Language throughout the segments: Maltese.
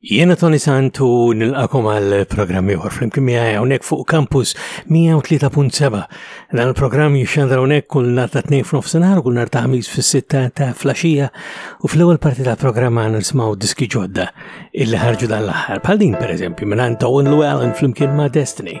Jiena Tony Santu nilqakom għal programm ieħor flimkien miegħi hawnhekk fuq Campus 103.7. Dan il-programm jixxandra hawnhekk kull nhar ta' tnejn f'nofsinhar u kull nhar ta' ħamis fis-sitta ta' flaxija u fl-ewwel parti tal-programm għandna nisimgħu diski ġodda illi ħarġu dan l-aħħar. Bħal din pereżempju minn Owen Llewellyn flimkien ma' Destiny.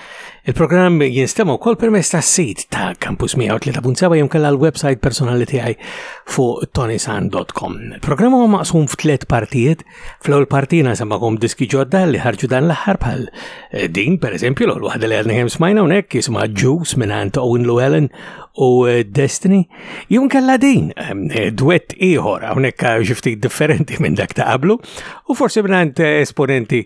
Il-programm jinstema' wkoll permezz tas-sit ta' Campus 103.7 jew kellha l-website personali tiegħi fuq tonisan.com. Il-programm huwa maqsum f'tliet partijiet. Fl-ewwel partina semakom diski ġodda li ħarġu dan l-aħħar bħal eh, din pereżempju l waħda li għadna kemm smajna hawnhekk jisimha Juice minn Owen Llewellyn u eh, Destiny. Jum kella din eh, duett ieħor hawnhekk xi ftit differenti minn dak ta' qablu u forsi minn esponenti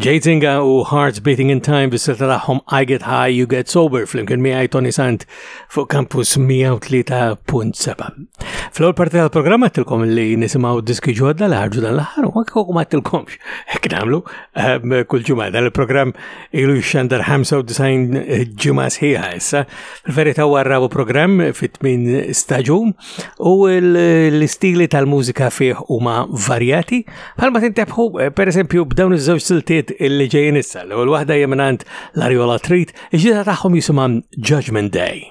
Jatinga u Hearts Beating in Time bis tagħhom I Get High, You Get Sober flimkien miegħi Tony Sant fuq Campus 103.7. Fl-ewwel parti tal-programm għattilkom li nisimgħu diski ġodda li ħarġu dan l-aħħar u anke kieku ma għattilkomx hekk nagħmlu Ehm, kull ġumma, dan il-programm ilu xandar 95 ġumma sħiħa issa. Fil-verita huwa rabu programm fit-8 staġun u l-istili tal-mużika fih huma varjati. Bħalma tintebħu, eh, per eżempju, b'dawn iż-żewġ siltiet illi ġejjin issa, l-ewwel waħda jeminant l-Ariola Treat, iġdida tagħhom jisimha Judgment Day.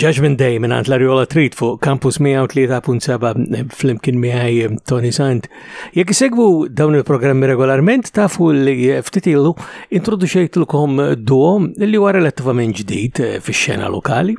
Judgment Day minn għant l-Ariola Trit fuq Campus 103.7 fl-imkien miħaj eh, Tony Sant. Jek segwu dawn il-programmi regolarment tafu li eh, ftitilu introduċejtlkom duo li huwa relattivament ġdid eh, fix-xena lokali.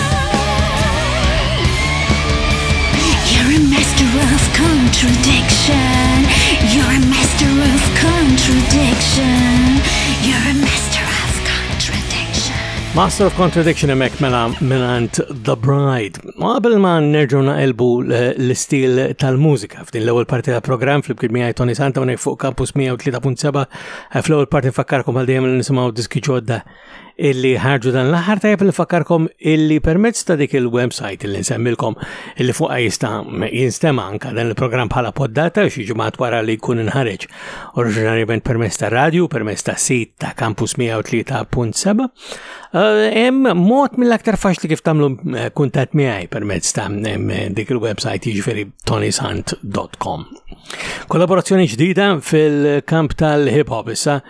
Master of Contradiction emek mela minant The Bride. Ma qabel ma nerġu naqilbu l-istil tal-mużika f'din l-ewwel parti tal-programm fl-ibkid miegħi Tony Santa unek fuq Campus 103.7 fl-ewwel parti fakkarkom għal dejjem li nisimgħu diski ġodda illi ħarġu dan l-aħħar tajjeb li fakkarkom illi permezz ta' dik il-website illi nsemmilkom illi fuqha jista' jinstema' anka dan il-programm bħala poddata xi ġimgħat wara li jkun inħareġ oriġinarjament permezz ta' radju, permezz ta' sit ta' Campus 103.7. Eh, hemm mod mill-aktar faċli kif tagħmlu eh, kuntatt miegħi permezz ta' eh, dik il-website jiġifieri tonysant.com. Kollaborazzjoni ġdida fil-kamp tal-hip hop issa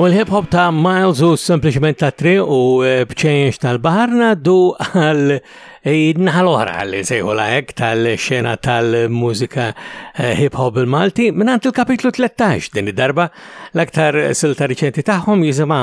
U l-hip hop ta' Miles u sempliciment ta' tri u eh, bċenx tal-baharna du għal eh, naħal oħra li sejħu laħek tal-xena tal-mużika eh, hip hop il-Malti minnant il-kapitlu 13 din id-darba l-aktar silta riċenti taħħom jizima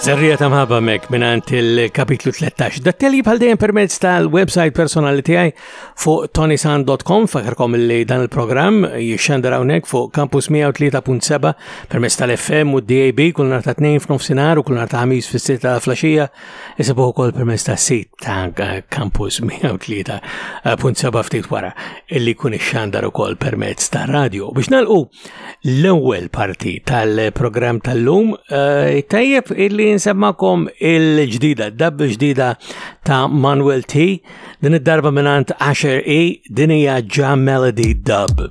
Zerrija ta' mħabba mek minant il-kapitlu 13. Datteli bħal dejjem permezz tal-website personali tiegħi fuq tonisan.com fakarkom li dan il-programm jixxandar hawnhekk fuq Campus 103.7 permezz tal-FM u DAB kull nhar ta' tnejn f'nofsinhar u kull nhar ta' ħamis fis-sitt ta' flaxija isibuh ukoll permezz tas-sit ta' Campus 103.7 ftit wara illi jkun ixxandar ukoll permezz ta' radio. Biex nalqu l-ewwel parti tal-programm tal-lum eh, tajjeb illi nsemmakom il-ġdida, dab ġdida ta' Manuel T. Din id-darba minant 10 i e, din hija ġa Melody Dub.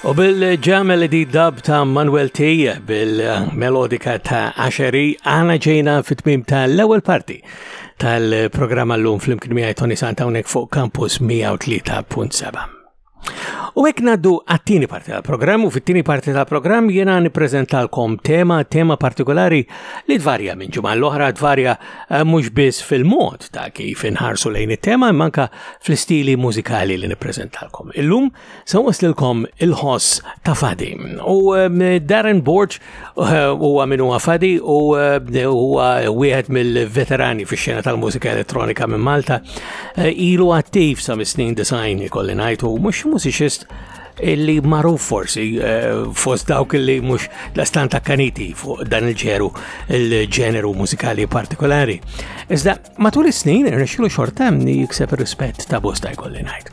U bil-ġam li di dab ta' Manuel T bil-melodika ta' Asheri għana ġejna fit-tmim ta' l-ewel parti tal-programma l-lum fl-imkien miħaj Tony Santa unek fuq Campus 103.7. U hekk ngħaddu għat-tieni parti tal-programm u fit-tieni parti tal-programm jiena nippreżentalkom tema, tema partikolari li tvarja minn ġimgħa l-oħra, tvarja eh, mhux biss fil-mod ta' kif inħarsu lejn it-tema manka fl-istili mużikali li nippreżentalkom. Illum se waslilkom il-ħoss ta' Fadim u eh, Darren Borg Huwa minn huwa fadi u eh, huwa wieħed mill-veterani fix-xena tal-mużika elettronika minn Malta. Eh, ilu attiv sa mis-snin design ikolli ngħid u mhux mużiċist illi maruf forsi eh, fost dawk illi mhux lastan ta' kaniti fuq dan il-ġeru il-ġeneru mużikali partikolari. Iżda Matul is-snin irnexxilu xorta li jikseb ir-rispett ta' bosta jkolli ngħid.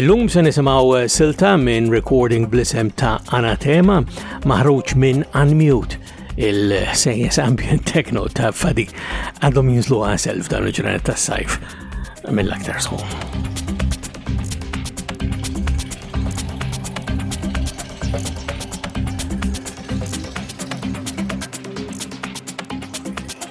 Illum se nisimgħu eh, silta minn recording blisem ta' Anatema maħruġ minn Unmute il-sejjes ambient techno ta' fadi għadhom jinżlu għasel f'dan il-ġranet ta' sajf mill-aktar sħum.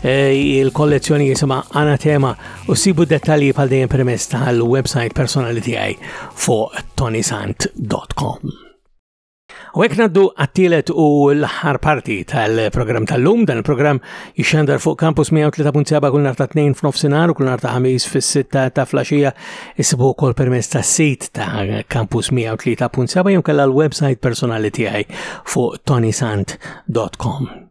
Eh, il-kollezzjoni jisima għana tema u sibu dettalji pal dejjem permess tal-website personali tiegħi fuq tonisant.com. U għek naddu għattilet u l-ħar parti tal-program tal-lum, dan il-program jixxandar fuq kampus 103.7 kull nar ta' 2 f'nofsinar u kull nar ta' 5 fis-6 ta' flasġija jisibu kol permess ta' sit ta' kampus 103.7 jom kalla l-website personali tiegħi fuq tonisant.com.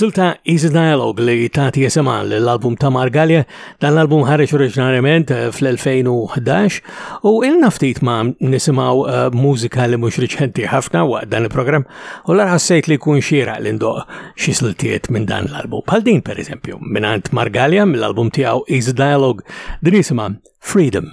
Silta Easy Dialogue li tati jisema l-album ta' Margalia, dan l-album ħareġ oriġinarjament eh, fl-2011 u ilna ftit ma' nisimaw eh, mużika li mhux riċenti ħafna waqt dan il-programm u l ħassejt li kun xira l indoq xi slitiet minn dan l-album. Bħal din pereżempju, mingħand Margalia mill-album tiegħu Easy Dialogue din jisima Freedom.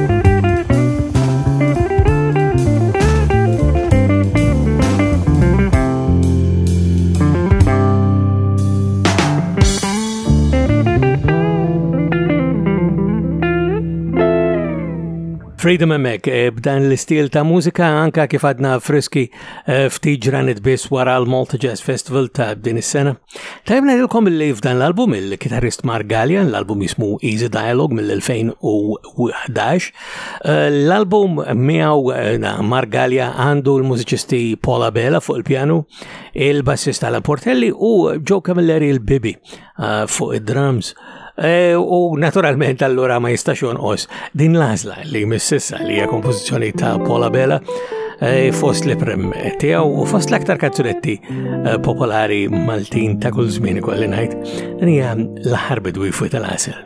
Freedom Mek, eh, b'dan l-istil ta' mużika anka kif għadna friski eh, ftit ġranet biss wara l-Malta Jazz Festival ta' din is-sena. Tajbna ilkom li f'dan l-album il-kitarrist Mark Gallian, l-album jismu Easy Dialogue mill-2000 u 2011. Eh, l-album miegħu eh, Margalja għandu l-mużiċisti Paul Abela fuq il-pjanu, il-bassista La Portelli u Joe Camilleri il-Bibi eh, fuq id-drums. U naturalment allura ma jistax jonqos din l-għażla li mississa li hija kompożizzjoni ta' Paul Abela fost li prem tiegħu u fost l-aktar kazzuletti popolari Maltin ta' kull żmien kolli ngħid, hija l-aħħar bidwi fuq tal-għasel.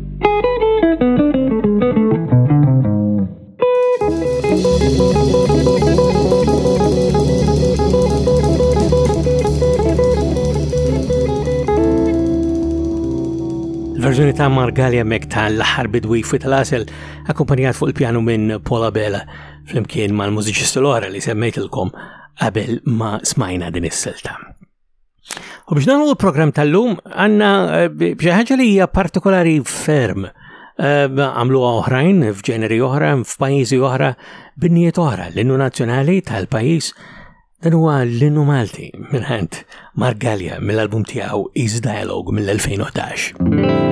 verżjoni ta' Margalia Mek tal-ħar bidwi fit l-asel, akkumpanjat fuq il-pjanu minn Paula Bella, flimkien mal-mużiċistu l-ora li semmejtilkom qabel ma smajna din is-silta. U biex nagħmlu l-programm tal-lum għandna eh, xi ħaġa li hija partikolari ferm eh, għamlu oħrajn f'ġeneri oħra, f'pajjiżi oħra, binniet oħra, l-innu nazzjonali tal-pajjiż dan huwa l-innu Malti mill-ħant Margalja mill-album tiegħu Is Dialogue mill-2011.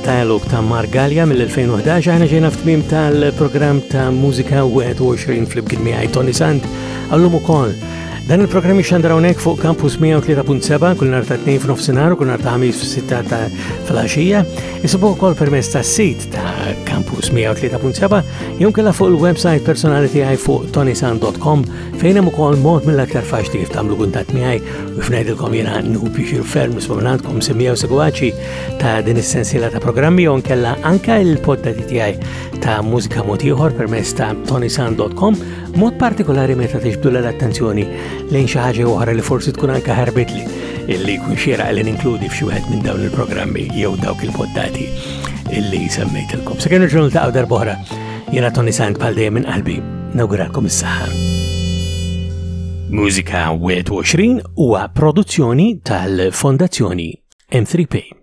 Dialog ta' Margalja mill-2011 aħna ġejna f'tmim tal-programm ta' Mużika 21 fl-imkien miegħi Tony Sand għallum ukoll. Dan il-programm ixxandra hawnhekk fuq Campus 103.7 kull nhar ta' tnejn f'nofsinhar u kull nhar ta' ħamis f'sitta ta' flaxija. Isibu wkoll permezz tas-sit ta' Campus 103.7 jew kellha fuq il-website personali tiegħi fuq tonisan.com fejn hemm ukoll mod mill-aktar faċli kif tagħmlu kuntatt miegħi u f'ngħidilkom jiena nħu biex ferm nisma' minn għandkom semmija u segwaċi ta' din is-sensiela ta' programmi jew nkella anka il-poddati tiegħi ta' mużika mod ieħor permezz ta' tonisan.com mod partikolari meta tixbdu l-attenzjoni lejn xi ħaġa oħra li forsi tkun anka ħarbitli illi jkun xiera li ninkludi f'xi wieħed minn dawn il-programmi jew dawk il-poddati illi semmejtilkom. Se kienu ġurnal ta' darbohra jiena Tony Sant bħal dejjem minn qalbi nawguralkom is-saħħa. Mużika 21 huwa produzzjoni tal-Fondazzjoni M3P.